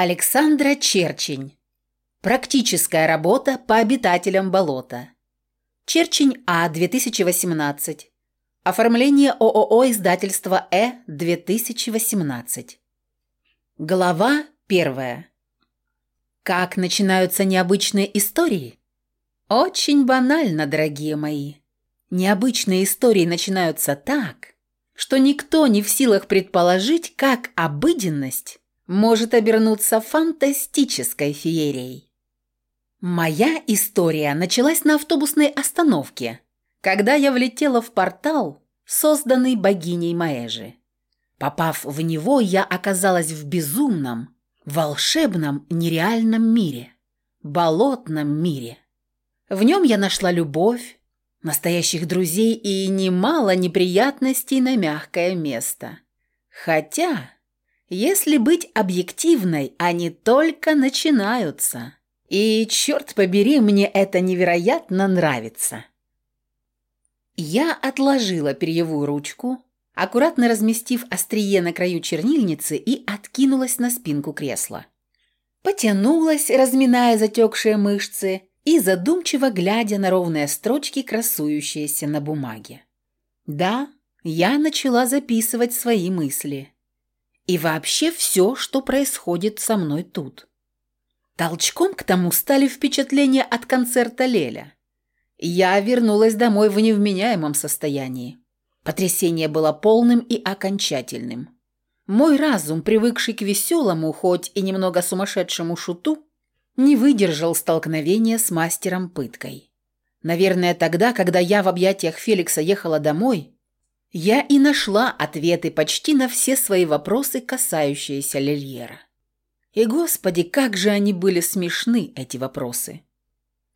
Александра Черчень. Практическая работа по обитателям болота. Черчень А, 2018. Оформление ООО издательства Э, 2018. Глава первая. Как начинаются необычные истории? Очень банально, дорогие мои. Необычные истории начинаются так, что никто не в силах предположить, как обыденность может обернуться фантастической феерией. Моя история началась на автобусной остановке, когда я влетела в портал, созданный богиней Маэжи. Попав в него, я оказалась в безумном, волшебном, нереальном мире, болотном мире. В нем я нашла любовь, настоящих друзей и немало неприятностей на мягкое место. Хотя если быть объективной, они только начинаются. И, черт побери, мне это невероятно нравится. Я отложила перьевую ручку, аккуратно разместив острие на краю чернильницы и откинулась на спинку кресла. Потянулась, разминая затекшие мышцы и задумчиво глядя на ровные строчки, красующиеся на бумаге. Да, я начала записывать свои мысли и вообще все, что происходит со мной тут. Толчком к тому стали впечатления от концерта Леля. Я вернулась домой в невменяемом состоянии. Потрясение было полным и окончательным. Мой разум, привыкший к веселому, хоть и немного сумасшедшему шуту, не выдержал столкновения с мастером пыткой. Наверное, тогда, когда я в объятиях Феликса ехала домой, я и нашла ответы почти на все свои вопросы, касающиеся Лильера. И, господи, как же они были смешны, эти вопросы.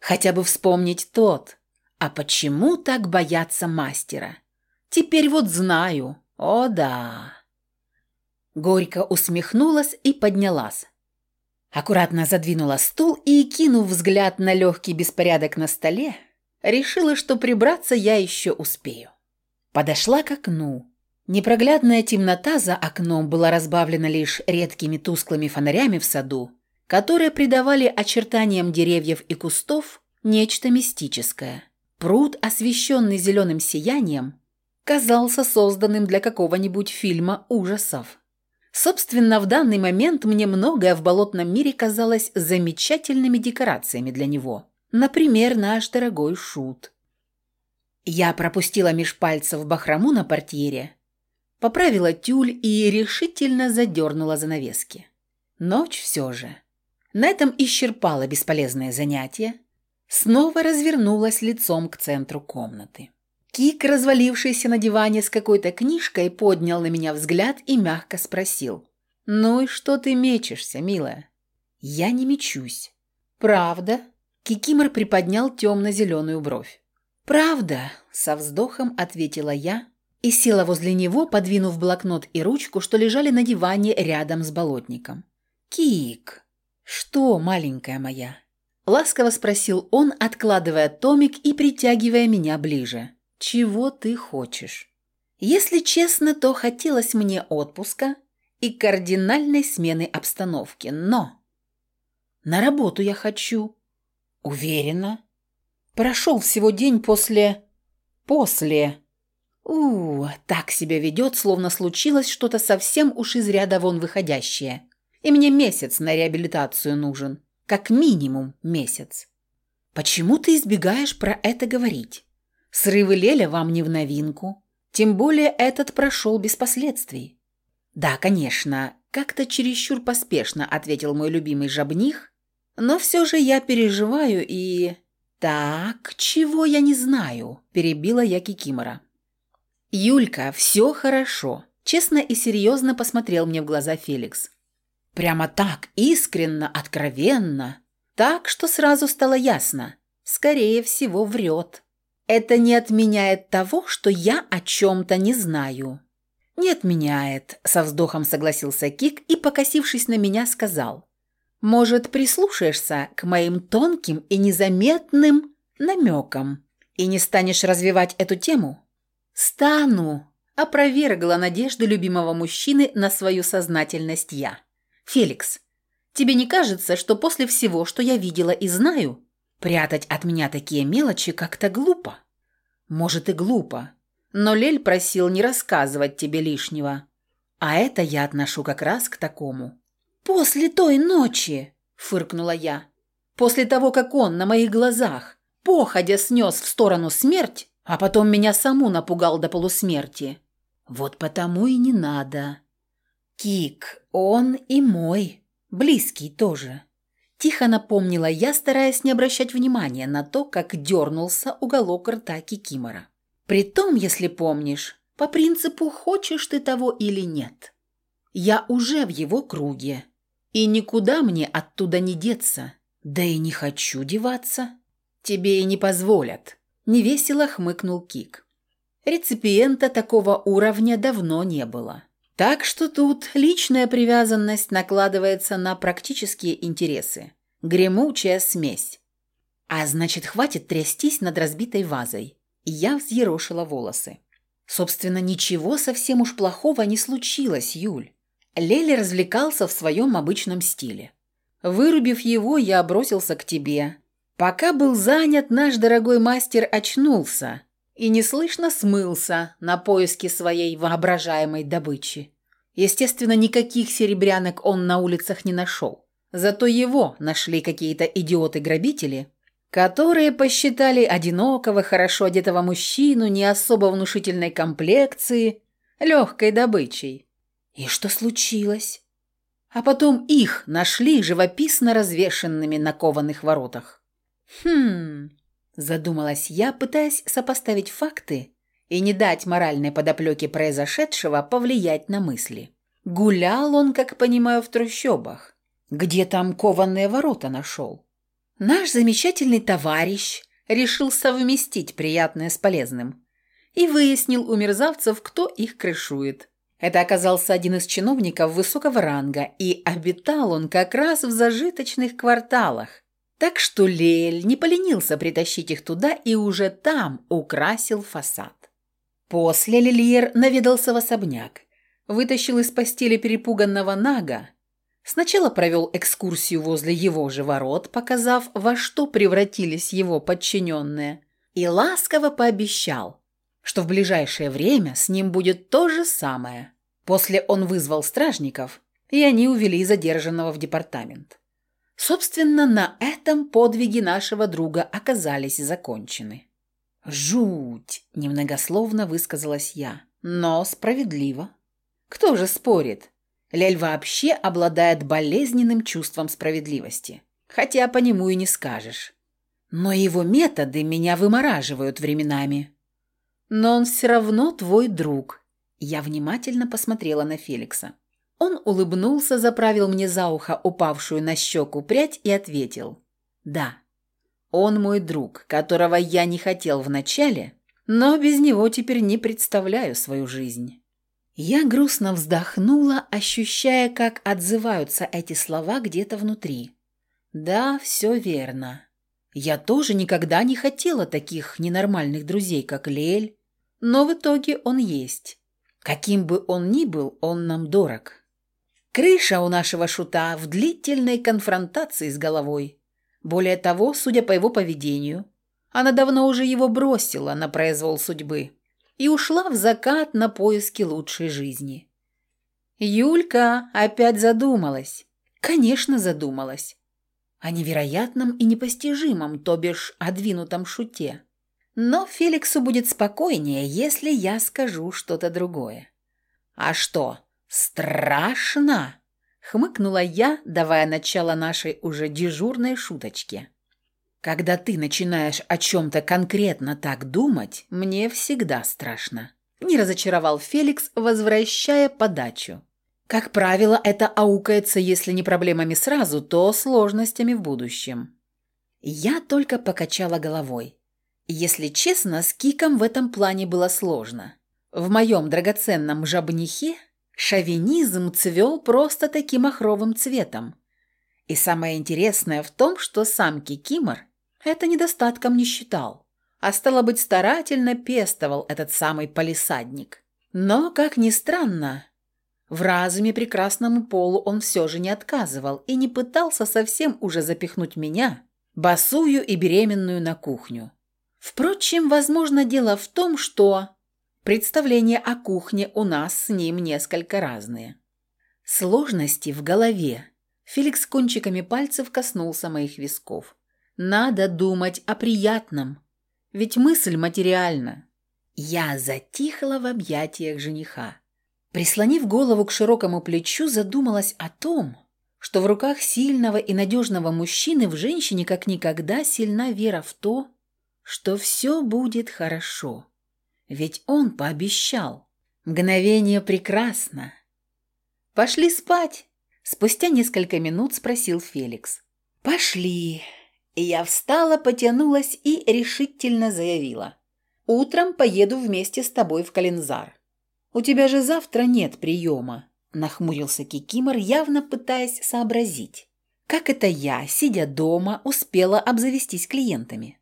Хотя бы вспомнить тот, а почему так боятся мастера? Теперь вот знаю, о да. Горько усмехнулась и поднялась. Аккуратно задвинула стул и, кинув взгляд на легкий беспорядок на столе, решила, что прибраться я еще успею. Подошла к окну. Непроглядная темнота за окном была разбавлена лишь редкими тусклыми фонарями в саду, которые придавали очертаниям деревьев и кустов нечто мистическое. Пруд, освещенный зеленым сиянием, казался созданным для какого-нибудь фильма ужасов. Собственно, в данный момент мне многое в болотном мире казалось замечательными декорациями для него. Например, наш дорогой шут. Я пропустила меж пальцев бахрому на портьере, поправила тюль и решительно задернула занавески. Ночь все же. На этом исчерпала бесполезное занятие, снова развернулась лицом к центру комнаты. Кик, развалившийся на диване с какой-то книжкой, поднял на меня взгляд и мягко спросил. «Ну и что ты мечешься, милая?» «Я не мечусь». «Правда?» Кикимор приподнял темно-зеленую бровь. «Правда», – со вздохом ответила я и села возле него, подвинув блокнот и ручку, что лежали на диване рядом с болотником. «Кик!» «Что, маленькая моя?» – ласково спросил он, откладывая томик и притягивая меня ближе. «Чего ты хочешь?» Если честно, то хотелось мне отпуска и кардинальной смены обстановки, но... На работу я хочу. Уверена. Прошел всего день после... После... у так себя ведет, словно случилось что-то совсем уж из ряда вон выходящее. И мне месяц на реабилитацию нужен. Как минимум месяц. Почему ты избегаешь про это говорить? Срывы Леля вам не в новинку. Тем более этот прошел без последствий. Да, конечно, как-то чересчур поспешно, ответил мой любимый жабних, но все же я переживаю и... «Так, чего я не знаю?» – перебила я Кикимора. «Юлька, все хорошо», – честно и серьезно посмотрел мне в глаза Феликс. Прямо так, искренно, откровенно. Так, что сразу стало ясно. Скорее всего, врет. Это не отменяет того, что я о чем-то не знаю. «Не отменяет», – со вздохом согласился Кик и, покосившись на меня, сказал. Может, прислушаешься к моим тонким и незаметным намекам и не станешь развивать эту тему? Стану, опровергла надежды любимого мужчины на свою сознательность я. Феликс, Тебе не кажется, что после всего, что я видела и знаю, прятать от меня такие мелочи как-то глупо? Может и глупо, но Лель просил не рассказывать тебе лишнего. А это я отношу как раз к такому. «После той ночи!» – фыркнула я. «После того, как он на моих глазах, походя снес в сторону смерть, а потом меня саму напугал до полусмерти. Вот потому и не надо. Кик, он и мой, близкий тоже». Тихо напомнила я, стараясь не обращать внимания на то, как дернулся уголок рта Кикимора. Притом, если помнишь, по принципу «хочешь ты того или нет». Я уже в его круге, и никуда мне оттуда не деться, да и не хочу деваться. Тебе и не позволят, — невесело хмыкнул Кик. Реципиента такого уровня давно не было. Так что тут личная привязанность накладывается на практические интересы. Гремучая смесь. А значит, хватит трястись над разбитой вазой. Я взъерошила волосы. Собственно, ничего совсем уж плохого не случилось, Юль. Лели развлекался в своем обычном стиле. Вырубив его, я бросился к тебе. Пока был занят, наш дорогой мастер очнулся и неслышно смылся на поиски своей воображаемой добычи. Естественно, никаких серебрянок он на улицах не нашел. Зато его нашли какие-то идиоты-грабители которые посчитали одинокого, хорошо одетого мужчину не особо внушительной комплекции легкой добычей. И что случилось? А потом их нашли живописно развешенными на кованых воротах. Хм, задумалась я, пытаясь сопоставить факты и не дать моральной подоплеке произошедшего повлиять на мысли. Гулял он, как понимаю, в трущобах. Где там кованные ворота нашел? Наш замечательный товарищ решил совместить приятное с полезным и выяснил у мерзавцев, кто их крышует. Это оказался один из чиновников высокого ранга, и обитал он как раз в зажиточных кварталах. Так что Лель не поленился притащить их туда и уже там украсил фасад. После Лильер наведался в особняк, вытащил из постели перепуганного Нага, Сначала провел экскурсию возле его же ворот, показав, во что превратились его подчиненные, и ласково пообещал, что в ближайшее время с ним будет то же самое. После он вызвал стражников, и они увели задержанного в департамент. Собственно, на этом подвиги нашего друга оказались закончены. «Жуть!» – немногословно высказалась я, но справедливо. Кто же спорит? Лель вообще обладает болезненным чувством справедливости. Хотя по нему и не скажешь. Но его методы меня вымораживают временами. Но он все равно твой друг. Я внимательно посмотрела на Феликса. Он улыбнулся, заправил мне за ухо упавшую на щеку прядь и ответил. «Да, он мой друг, которого я не хотел вначале, но без него теперь не представляю свою жизнь». Я грустно вздохнула, ощущая, как отзываются эти слова где-то внутри. Да, все верно. Я тоже никогда не хотела таких ненормальных друзей, как Лель, но в итоге он есть. Каким бы он ни был, он нам дорог. Крыша у нашего шута в длительной конфронтации с головой. Более того, судя по его поведению, она давно уже его бросила на произвол судьбы и ушла в закат на поиски лучшей жизни. Юлька опять задумалась. Конечно, задумалась. О невероятном и непостижимом, то бишь о двинутом шуте. Но Феликсу будет спокойнее, если я скажу что-то другое. «А что, страшно?» — хмыкнула я, давая начало нашей уже дежурной шуточке. Когда ты начинаешь о чем-то конкретно так думать, мне всегда страшно. Не разочаровал Феликс, возвращая подачу. Как правило, это аукается, если не проблемами сразу, то сложностями в будущем. Я только покачала головой. Если честно, с Киком в этом плане было сложно. В моем драгоценном жабнихе шовинизм цвел просто таким охровым цветом. И самое интересное в том, что сам Кикимор – это недостатком не считал, а стало быть, старательно пестовал этот самый палисадник. Но, как ни странно, В разуме прекрасному полу он все же не отказывал и не пытался совсем уже запихнуть меня, босую и беременную, на кухню. Впрочем, возможно, дело в том, что представления о кухне у нас с ним несколько разные. Сложности в голове. Феликс кончиками пальцев коснулся моих висков. Надо думать о приятном, ведь мысль материальна. Я затихла в объятиях жениха. Прислонив голову к широкому плечу, задумалась о том, что в руках сильного и надежного мужчины в женщине как никогда сильна вера в то, что все будет хорошо. Ведь он пообещал. Мгновение прекрасно. «Пошли спать?» Спустя несколько минут спросил Феликс. «Пошли». Я встала, потянулась и решительно заявила. «Утром поеду вместе с тобой в Калензар. «У тебя же завтра нет приема», – нахмурился Кикимор, явно пытаясь сообразить. «Как это я, сидя дома, успела обзавестись клиентами?»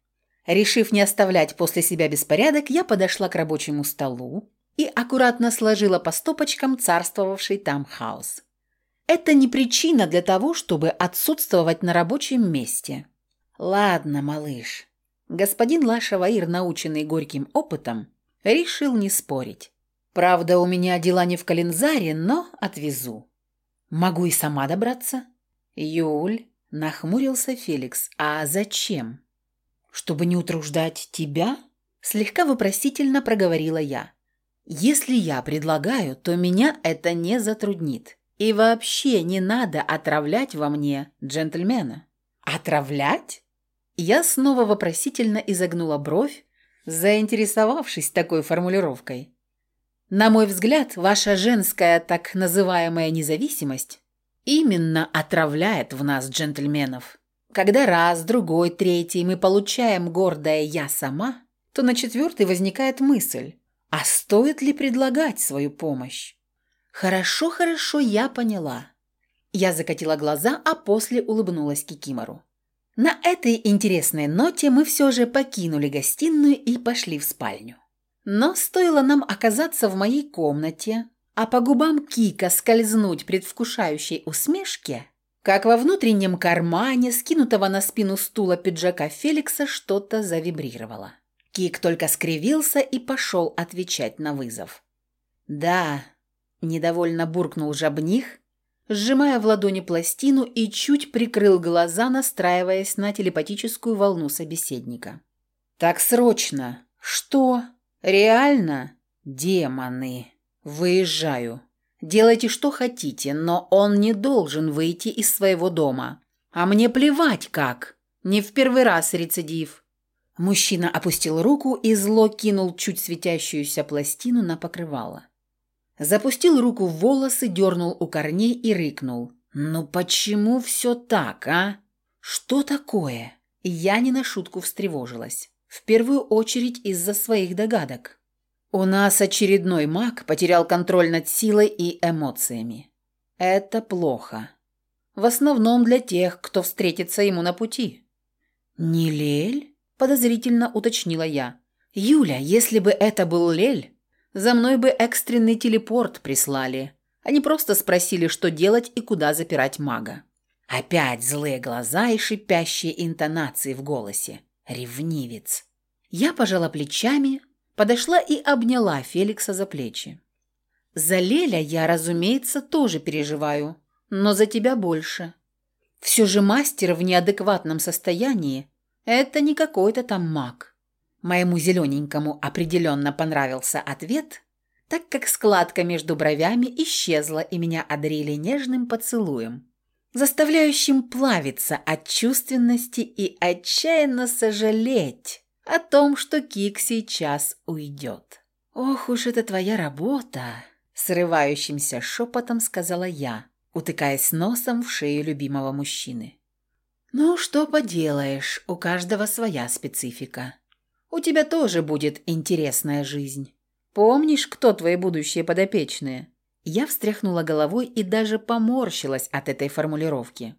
Решив не оставлять после себя беспорядок, я подошла к рабочему столу и аккуратно сложила по стопочкам царствовавший там хаос. Это не причина для того, чтобы отсутствовать на рабочем месте. Ладно, малыш. Господин Лашаваир, наученный горьким опытом, решил не спорить. Правда, у меня дела не в Калензаре, но отвезу. Могу и сама добраться. Юль, нахмурился Феликс. А зачем? Чтобы не утруждать тебя? Слегка вопросительно проговорила я. Если я предлагаю, то меня это не затруднит. И вообще не надо отравлять во мне джентльмена. Отравлять? Я снова вопросительно изогнула бровь, заинтересовавшись такой формулировкой. На мой взгляд, ваша женская так называемая независимость именно отравляет в нас джентльменов. Когда раз, другой, третий мы получаем гордое «я сама», то на четвертый возникает мысль, а стоит ли предлагать свою помощь? Хорошо, хорошо, я поняла. Я закатила глаза, а после улыбнулась Кикимору. На этой интересной ноте мы все же покинули гостиную и пошли в спальню. Но стоило нам оказаться в моей комнате, а по губам Кика скользнуть предвкушающей усмешке, как во внутреннем кармане, скинутого на спину стула пиджака Феликса, что-то завибрировало. Кик только скривился и пошел отвечать на вызов. «Да», – недовольно буркнул жабних, сжимая в ладони пластину и чуть прикрыл глаза, настраиваясь на телепатическую волну собеседника. «Так срочно! Что?» «Реально? Демоны! Выезжаю. Делайте, что хотите, но он не должен выйти из своего дома. А мне плевать как. Не в первый раз рецидив». Мужчина опустил руку и зло кинул чуть светящуюся пластину на покрывало. Запустил руку в волосы, дернул у корней и рыкнул. «Ну почему все так, а? Что такое?» Я не на шутку встревожилась. В первую очередь из-за своих догадок. У нас очередной маг потерял контроль над силой и эмоциями. Это плохо. В основном для тех, кто встретится ему на пути. «Не Лель?» – подозрительно уточнила я. «Юля, если бы это был Лель, за мной бы экстренный телепорт прислали. Они просто спросили, что делать и куда запирать мага». Опять злые глаза и шипящие интонации в голосе. Ревнивец. Я пожала плечами, подошла и обняла Феликса за плечи. За Леля я, разумеется, тоже переживаю, но за тебя больше. Все же мастер в неадекватном состоянии – это не какой-то там маг. Моему зелененькому определенно понравился ответ, так как складка между бровями исчезла и меня одарили нежным поцелуем заставляющим плавиться от чувственности и отчаянно сожалеть о том, что Кик сейчас уйдет. «Ох уж это твоя работа!» – срывающимся шепотом сказала я, утыкаясь носом в шею любимого мужчины. «Ну, что поделаешь, у каждого своя специфика. У тебя тоже будет интересная жизнь. Помнишь, кто твои будущие подопечные?» Я встряхнула головой и даже поморщилась от этой формулировки.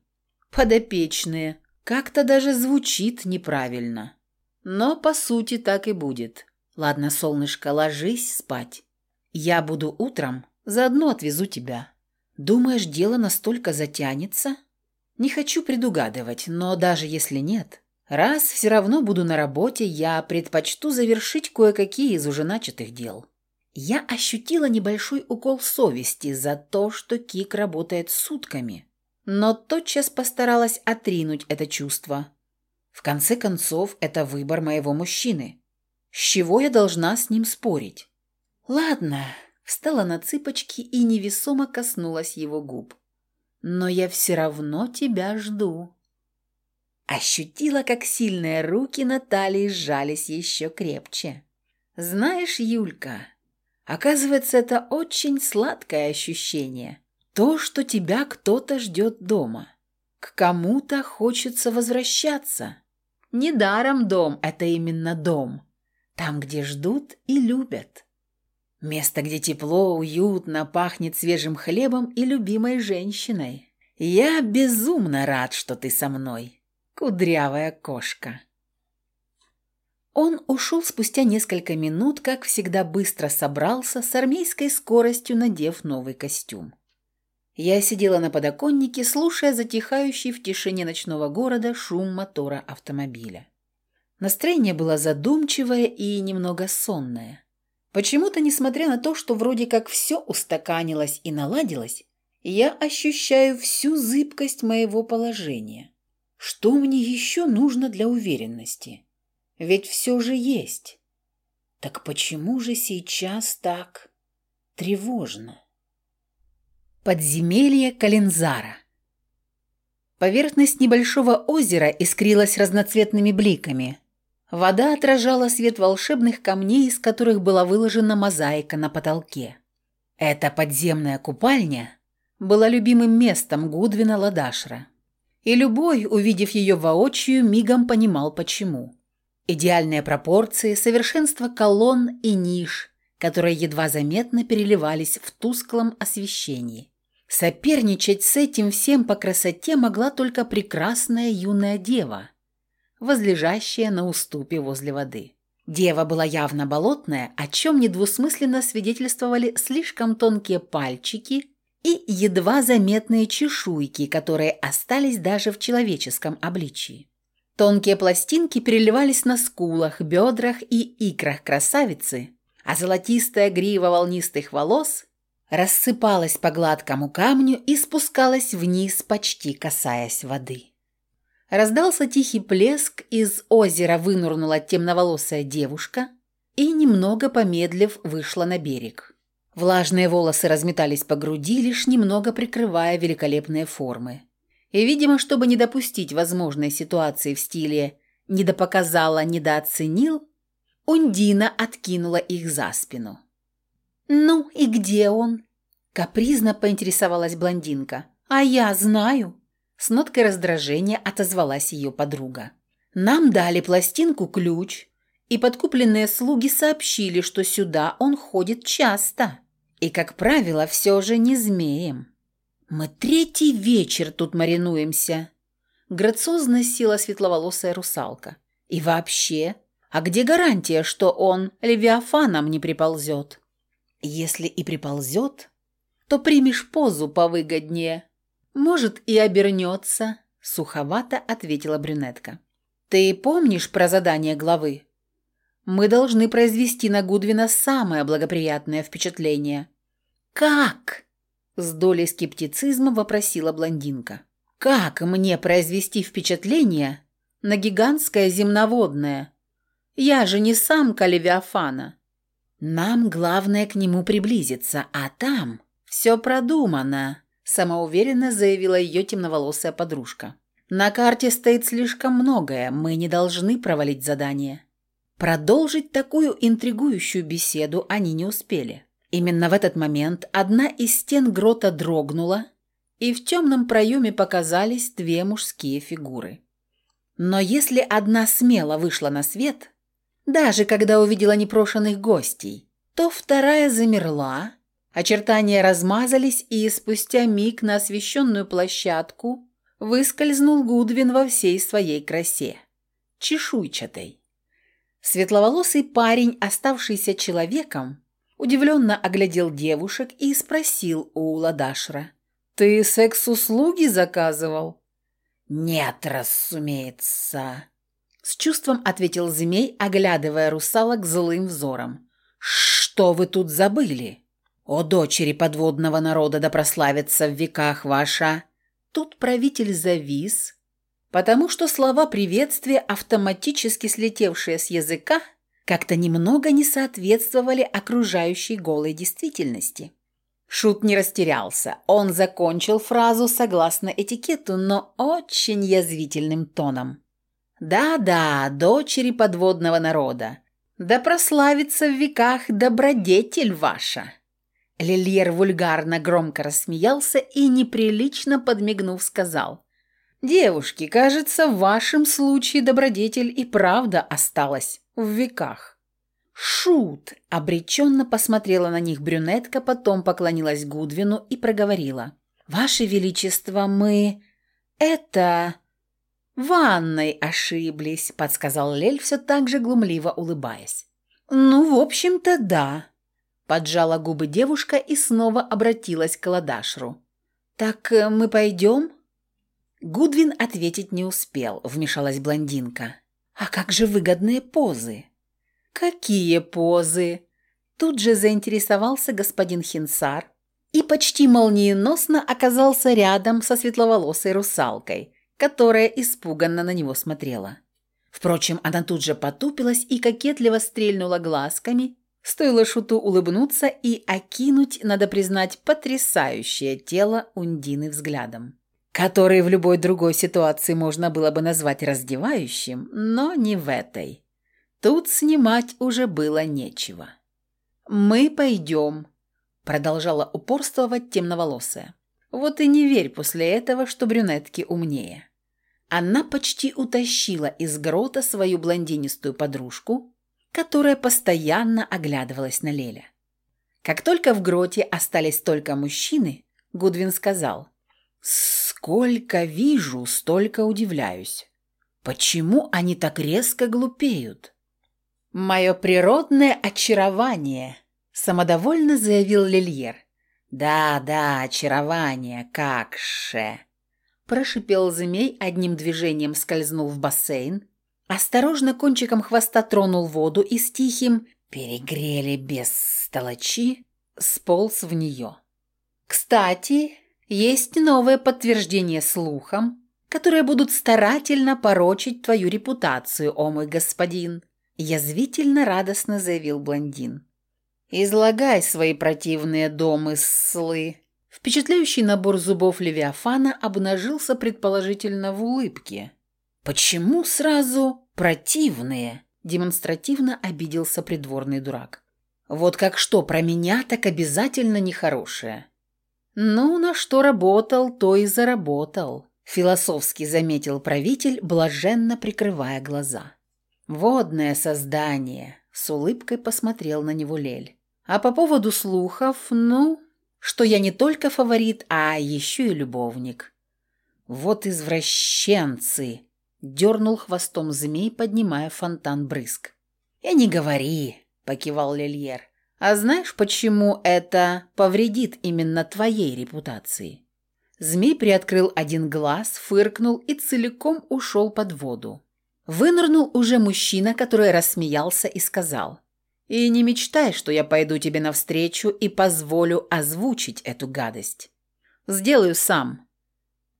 «Подопечные. Как-то даже звучит неправильно. Но по сути так и будет. Ладно, солнышко, ложись спать. Я буду утром Заодно отвезу тебя. Думаешь, дело настолько затянется? Не хочу предугадывать, но даже если нет, раз все равно буду на работе, я предпочту завершить кое-какие из уже начатых дел. Я ощутила небольшой укол совести за то, что Кик работает сутками, но тотчас постаралась отринуть это чувство. В конце концов, это выбор моего мужчины. С чего я должна с ним спорить? Ладно, встала на цыпочки и невесомо коснулась его губ. Но я все равно тебя жду. Ощутила, как сильные руки Натальи сжались еще крепче. Знаешь, Юлька, Оказывается, это очень сладкое ощущение. То, что тебя кто-то ждет дома. К кому-то хочется возвращаться. Недаром дом – это именно дом. Там, где ждут и любят. Место, где тепло, уютно, пахнет свежим хлебом и любимой женщиной. Я безумно рад, что ты со мной, кудрявая кошка. Он ушел спустя несколько минут, как всегда быстро собрался, с армейской скоростью надев новый костюм. Я сидела на подоконнике, слушая затихающий в тишине ночного города шум мотора автомобиля. Настроение было задумчивое и немного сонное. Почему-то, несмотря на то, что вроде как все устаканилось и наладилось, я ощущаю всю зыбкость моего положения. Что мне еще нужно для уверенности? Ведь все же есть. Так почему же сейчас так тревожно? Подземелье Калинзара Поверхность небольшого озера искрилась разноцветными бликами. Вода отражала свет волшебных камней, из которых была выложена мозаика на потолке. Эта подземная купальня была любимым местом Гудвина Ладашра. И любой, увидев ее воочию, мигом понимал, почему. Идеальные пропорции, совершенство колонн и ниш, которые едва заметно переливались в тусклом освещении. Соперничать с этим всем по красоте могла только прекрасная юная дева, возлежащая на уступе возле воды. Дева была явно болотная, о чем недвусмысленно свидетельствовали слишком тонкие пальчики и едва заметные чешуйки, которые остались даже в человеческом обличии. Тонкие пластинки переливались на скулах, бедрах и икрах красавицы, а золотистая грива волнистых волос рассыпалась по гладкому камню и спускалась вниз, почти касаясь воды. Раздался тихий плеск, из озера вынурнула темноволосая девушка и, немного помедлив, вышла на берег. Влажные волосы разметались по груди, лишь немного прикрывая великолепные формы. И, видимо, чтобы не допустить возможной ситуации в стиле «недопоказала, недооценил», Ундина откинула их за спину. «Ну и где он?» – капризно поинтересовалась блондинка. «А я знаю». С ноткой раздражения отозвалась ее подруга. «Нам дали пластинку-ключ, и подкупленные слуги сообщили, что сюда он ходит часто. И, как правило, все же не змеем». «Мы третий вечер тут маринуемся», — грациозно села светловолосая русалка. «И вообще, а где гарантия, что он левиафаном не приползет?» «Если и приползет, то примешь позу повыгоднее. Может, и обернется», — суховато ответила брюнетка. «Ты помнишь про задание главы? Мы должны произвести на Гудвина самое благоприятное впечатление». «Как?» С долей скептицизма вопросила блондинка. «Как мне произвести впечатление на гигантское земноводное? Я же не самка Левиафана. Нам главное к нему приблизиться, а там все продумано», самоуверенно заявила ее темноволосая подружка. «На карте стоит слишком многое, мы не должны провалить задание». Продолжить такую интригующую беседу они не успели. Именно в этот момент одна из стен грота дрогнула, и в темном проеме показались две мужские фигуры. Но если одна смело вышла на свет, даже когда увидела непрошенных гостей, то вторая замерла, очертания размазались, и спустя миг на освещенную площадку выскользнул Гудвин во всей своей красе, чешуйчатой. Светловолосый парень, оставшийся человеком, удивленно оглядел девушек и спросил у Ладашра. «Ты секс-услуги заказывал?» «Нет, разумеется», — с чувством ответил змей, оглядывая русалок злым взором. «Что вы тут забыли? О, дочери подводного народа да прославится в веках ваша!» Тут правитель завис, потому что слова приветствия, автоматически слетевшие с языка, как-то немного не соответствовали окружающей голой действительности. Шут не растерялся. Он закончил фразу согласно этикету, но очень язвительным тоном. «Да-да, дочери подводного народа. Да прославится в веках добродетель ваша!» Лильер вульгарно громко рассмеялся и, неприлично подмигнув, сказал. «Девушки, кажется, в вашем случае добродетель и правда осталась в веках». «Шут!» – обреченно посмотрела на них брюнетка, потом поклонилась Гудвину и проговорила. «Ваше Величество, мы... это...» «Ванной ошиблись», – подсказал Лель, все так же глумливо улыбаясь. «Ну, в общем-то, да», – поджала губы девушка и снова обратилась к Ладашру. «Так э, мы пойдем?» Гудвин ответить не успел, вмешалась блондинка. «А как же выгодные позы?» «Какие позы?» Тут же заинтересовался господин Хинсар и почти молниеносно оказался рядом со светловолосой русалкой, которая испуганно на него смотрела. Впрочем, она тут же потупилась и кокетливо стрельнула глазками, стоило шуту улыбнуться и окинуть, надо признать, потрясающее тело Ундины взглядом который в любой другой ситуации можно было бы назвать раздевающим, но не в этой. Тут снимать уже было нечего. «Мы пойдем», — продолжала упорствовать темноволосая. «Вот и не верь после этого, что брюнетки умнее». Она почти утащила из грота свою блондинистую подружку, которая постоянно оглядывалась на Леля. Как только в гроте остались только мужчины, Гудвин сказал, Сколько вижу, столько удивляюсь. Почему они так резко глупеют? Мое природное очарование, самодовольно заявил Лильер. Да, да, очарование, как же. Прошипел змей, одним движением скользнул в бассейн, осторожно кончиком хвоста тронул воду и с тихим «перегрели без столочи» сполз в нее. Кстати, есть новое подтверждение слухам, которые будут старательно порочить твою репутацию, о мой господин», – язвительно радостно заявил блондин. «Излагай свои противные домыслы». Впечатляющий набор зубов Левиафана обнажился предположительно в улыбке. «Почему сразу противные?» – демонстративно обиделся придворный дурак. «Вот как что про меня, так обязательно нехорошее». «Ну, на что работал, то и заработал», – философски заметил правитель, блаженно прикрывая глаза. «Водное создание», – с улыбкой посмотрел на него Лель. «А по поводу слухов, ну, что я не только фаворит, а еще и любовник». «Вот извращенцы!» – дернул хвостом змей, поднимая фонтан брызг. «И не говори», – покивал Лельер. А знаешь, почему это повредит именно твоей репутации?» Змей приоткрыл один глаз, фыркнул и целиком ушел под воду. Вынырнул уже мужчина, который рассмеялся и сказал. «И не мечтай, что я пойду тебе навстречу и позволю озвучить эту гадость. Сделаю сам.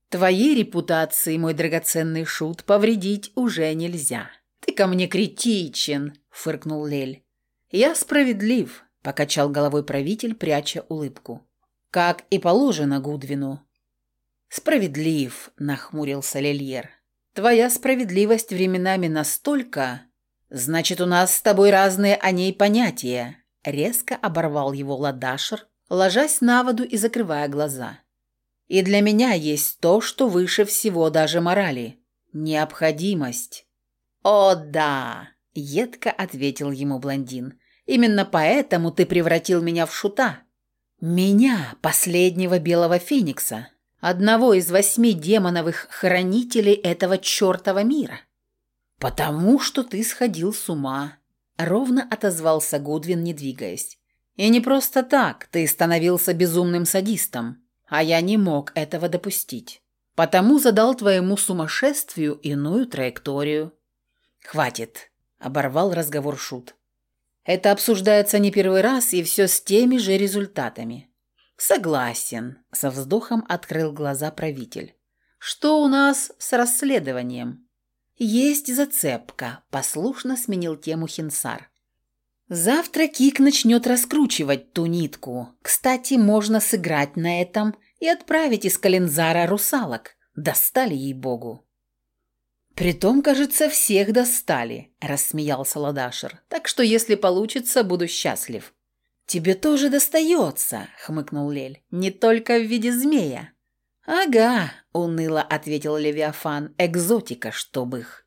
Твоей репутации, мой драгоценный шут, повредить уже нельзя. Ты ко мне критичен», — фыркнул Лель. «Я справедлив. – покачал головой правитель, пряча улыбку. «Как и положено Гудвину». «Справедлив», – нахмурился Лельер. «Твоя справедливость временами настолько...» «Значит, у нас с тобой разные о ней понятия», – резко оборвал его Ладашер, ложась на воду и закрывая глаза. «И для меня есть то, что выше всего даже морали – необходимость». «О, да!» – едко ответил ему блондин. Именно поэтому ты превратил меня в шута. Меня, последнего белого феникса, одного из восьми демоновых хранителей этого чертова мира. Потому что ты сходил с ума, ровно отозвался Гудвин, не двигаясь. И не просто так ты становился безумным садистом, а я не мог этого допустить. Потому задал твоему сумасшествию иную траекторию. Хватит, оборвал разговор Шут. Это обсуждается не первый раз и все с теми же результатами. Согласен, со вздохом открыл глаза правитель. Что у нас с расследованием? Есть зацепка, послушно сменил тему Хинсар. Завтра Кик начнет раскручивать ту нитку. Кстати, можно сыграть на этом и отправить из Калензара русалок. Достали ей-богу. «Притом, кажется, всех достали», – рассмеялся Ладашер. «Так что, если получится, буду счастлив». «Тебе тоже достается», – хмыкнул Лель. «Не только в виде змея». «Ага», – уныло ответил Левиафан. «Экзотика, чтоб их».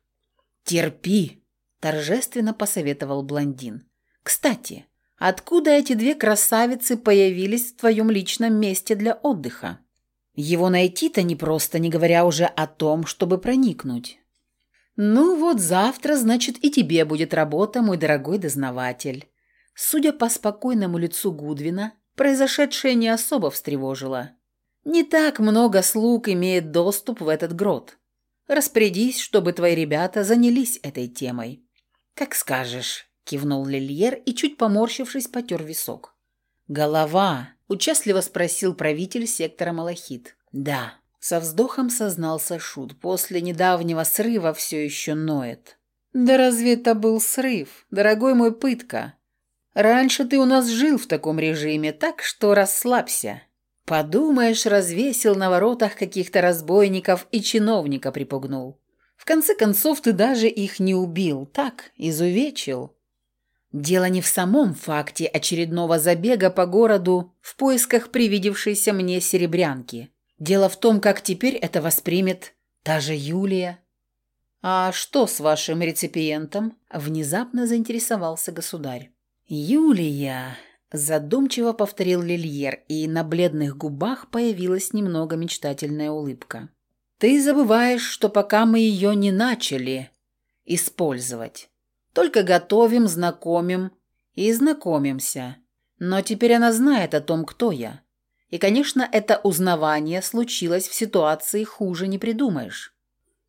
«Терпи», – торжественно посоветовал блондин. Кстати, откуда эти две красавицы появились в твоем личном месте для отдыха? Его найти-то непросто, не говоря уже о том, чтобы проникнуть. Ну вот завтра, значит, и тебе будет работа, мой дорогой дознаватель. Судя по спокойному лицу Гудвина, произошедшее не особо встревожило. Не так много слуг имеет доступ в этот грот. Распорядись, чтобы твои ребята занялись этой темой. Как скажешь кивнул Лильер и, чуть поморщившись, потер висок. «Голова?» – участливо спросил правитель сектора Малахит. «Да». Со вздохом сознался Шут. После недавнего срыва все еще ноет. «Да разве это был срыв? Дорогой мой пытка. Раньше ты у нас жил в таком режиме, так что расслабься. Подумаешь, развесил на воротах каких-то разбойников и чиновника припугнул. В конце концов, ты даже их не убил, так, изувечил. Дело не в самом факте очередного забега по городу в поисках привидевшейся мне серебрянки. Дело в том, как теперь это воспримет та же Юлия. «А что с вашим реципиентом?» – внезапно заинтересовался государь. «Юлия», – задумчиво повторил Лильер, и на бледных губах появилась немного мечтательная улыбка. «Ты забываешь, что пока мы ее не начали использовать». Только готовим, знакомим и знакомимся. Но теперь она знает о том, кто я. И, конечно, это узнавание случилось в ситуации хуже не придумаешь.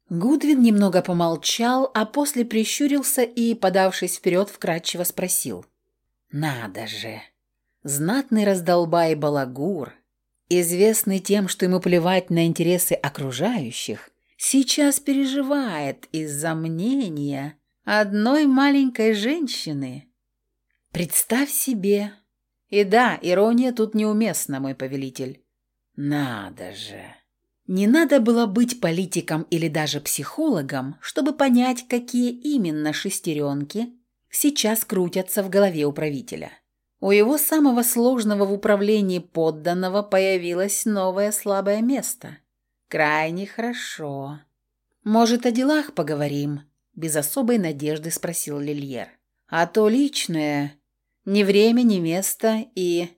Гудвин немного помолчал, а после прищурился и, подавшись вперед, вкратчиво спросил. «Надо же! Знатный раздолбай балагур, известный тем, что ему плевать на интересы окружающих, сейчас переживает из-за мнения, одной маленькой женщины. Представь себе. И да, ирония тут неуместна, мой повелитель. Надо же. Не надо было быть политиком или даже психологом, чтобы понять, какие именно шестеренки сейчас крутятся в голове управителя. У его самого сложного в управлении подданного появилось новое слабое место. Крайне хорошо. Может, о делах поговорим? без особой надежды спросил Лильер. «А то личное. Ни время, ни место и...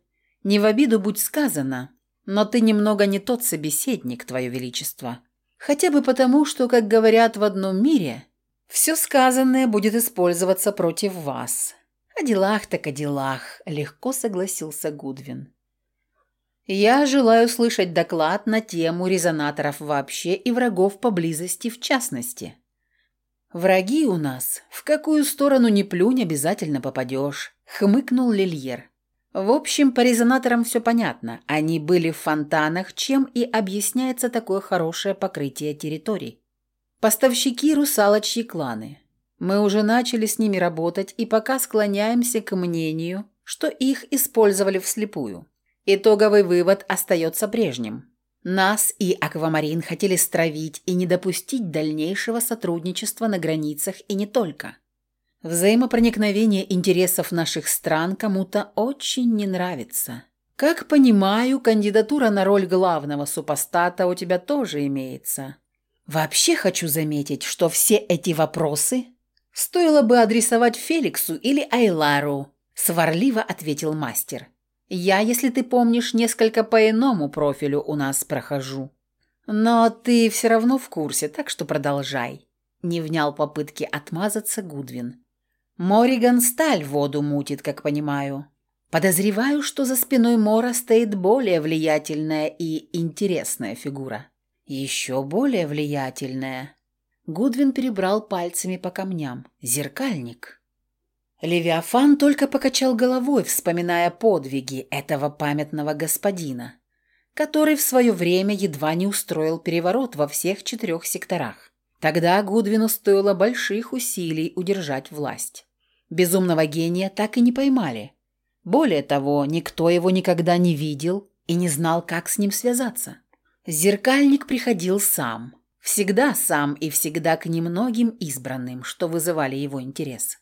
Не в обиду будь сказано, но ты немного не тот собеседник, твое величество. Хотя бы потому, что, как говорят в одном мире, все сказанное будет использоваться против вас. О делах так о делах», — легко согласился Гудвин. «Я желаю слышать доклад на тему резонаторов вообще и врагов поблизости в частности». «Враги у нас. В какую сторону не плюнь, обязательно попадешь», — хмыкнул Лильер. В общем, по резонаторам все понятно. Они были в фонтанах, чем и объясняется такое хорошее покрытие территорий. Поставщики русалочьи кланы. Мы уже начали с ними работать и пока склоняемся к мнению, что их использовали вслепую. Итоговый вывод остается прежним. Нас и Аквамарин хотели стравить и не допустить дальнейшего сотрудничества на границах и не только. Взаимопроникновение интересов наших стран кому-то очень не нравится. Как понимаю, кандидатура на роль главного супостата у тебя тоже имеется. Вообще хочу заметить, что все эти вопросы стоило бы адресовать Феликсу или Айлару, сварливо ответил мастер. Я, если ты помнишь, несколько по иному профилю у нас прохожу. Но ты все равно в курсе, так что продолжай. Не внял попытки отмазаться Гудвин. Мориган сталь воду мутит, как понимаю. Подозреваю, что за спиной Мора стоит более влиятельная и интересная фигура. Еще более влиятельная. Гудвин перебрал пальцами по камням. Зеркальник. Левиафан только покачал головой, вспоминая подвиги этого памятного господина, который в свое время едва не устроил переворот во всех четырех секторах. Тогда Гудвину стоило больших усилий удержать власть. Безумного гения так и не поймали. Более того, никто его никогда не видел и не знал, как с ним связаться. Зеркальник приходил сам. Всегда сам и всегда к немногим избранным, что вызывали его интерес.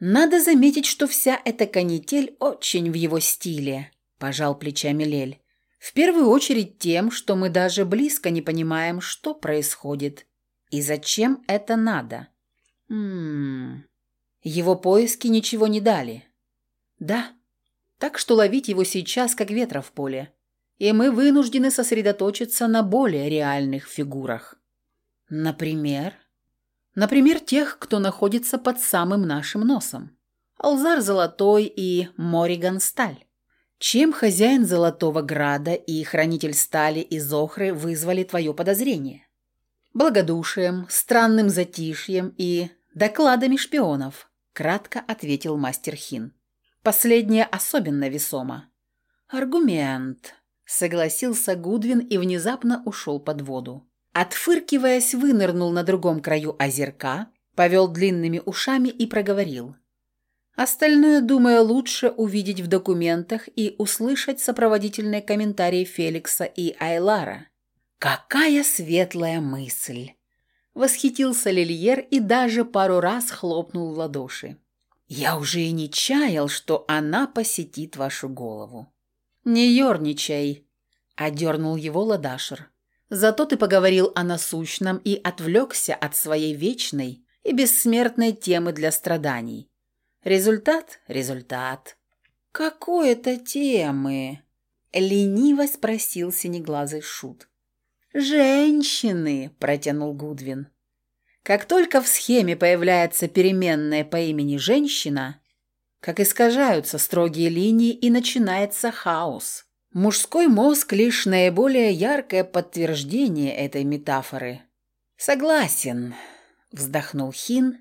«Надо заметить, что вся эта канитель очень в его стиле», – пожал плечами Лель. «В первую очередь тем, что мы даже близко не понимаем, что происходит и зачем это надо». «Ммм...» Его поиски ничего не дали. «Да, так что ловить его сейчас, как ветра в поле. И мы вынуждены сосредоточиться на более реальных фигурах. Например...» Например, тех, кто находится под самым нашим носом. Алзар Золотой и Мориган Сталь. Чем хозяин Золотого Града и хранитель стали из Охры вызвали твое подозрение? Благодушием, странным затишьем и докладами шпионов, кратко ответил мастер Хин. Последнее особенно весомо. Аргумент, согласился Гудвин и внезапно ушел под воду. Отфыркиваясь, вынырнул на другом краю озерка, повел длинными ушами и проговорил. Остальное, думаю, лучше увидеть в документах и услышать сопроводительные комментарии Феликса и Айлара. «Какая светлая мысль!» Восхитился Лильер и даже пару раз хлопнул в ладоши. «Я уже и не чаял, что она посетит вашу голову». «Не ерничай», — одернул его Ладашер. Зато ты поговорил о насущном и отвлекся от своей вечной и бессмертной темы для страданий. Результат – результат. «Какой это темы?» – лениво спросил синеглазый шут. «Женщины!» – протянул Гудвин. Как только в схеме появляется переменная по имени «женщина», как искажаются строгие линии и начинается хаос. Мужской мозг – лишь наиболее яркое подтверждение этой метафоры. «Согласен», – вздохнул Хин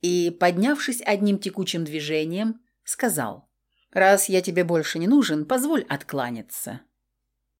и, поднявшись одним текучим движением, сказал, «Раз я тебе больше не нужен, позволь откланяться».